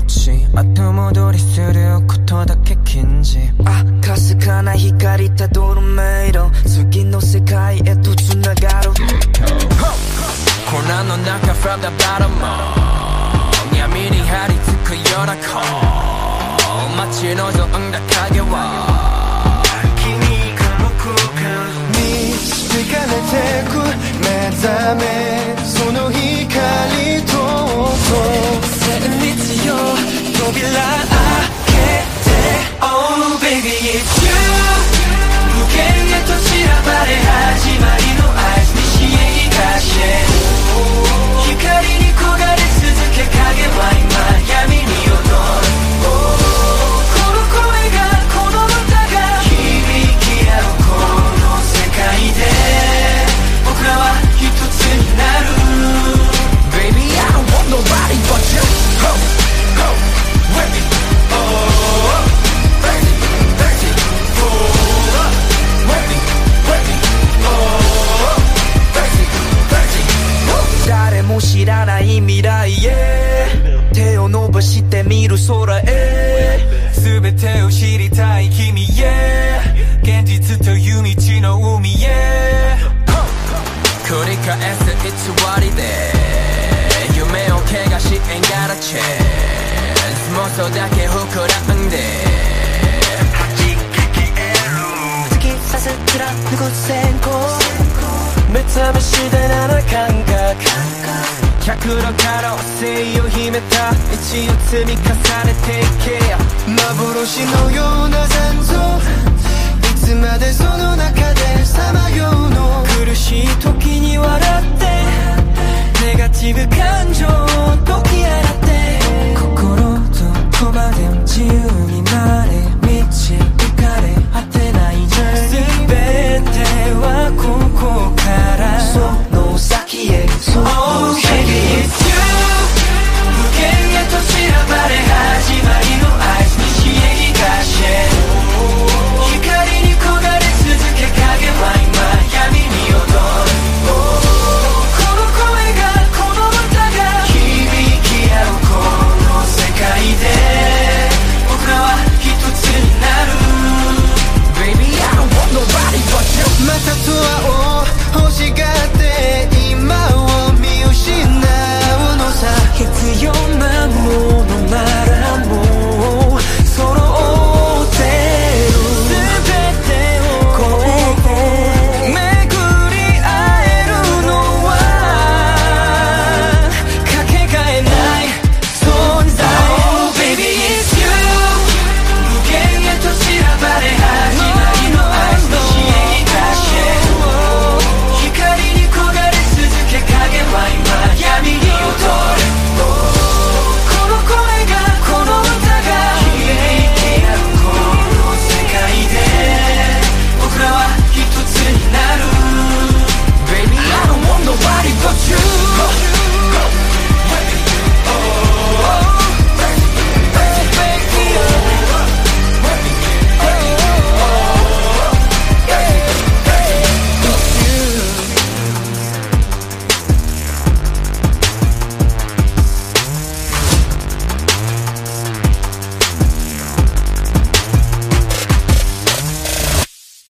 口後戻りすることだけ禁じあかすかな光たどる迷路。次の世界へとつながる。混乱の中 from the bottom 闇に張り付くような子。待ち望んだ影は。君かの空間導かれてく。目覚め。be lying 未来へ。手を伸ばしてみる空へ。全てを知りたい君へ。現実という道の海へ。繰り返す偽りで。夢を怪我し Ain't got a chance 妄想だけ膨らんで。突き刺す貫く線香目覚ましでな感覚100の可能を秘めた一を積み重ねていけ幻のような残像。いつまでその中でさまようの苦しい時に笑って。ネガティブ感情を解き洗って。心とこまで自由になれ道導かれ果てないジャーニー。全てはここから。その先へ。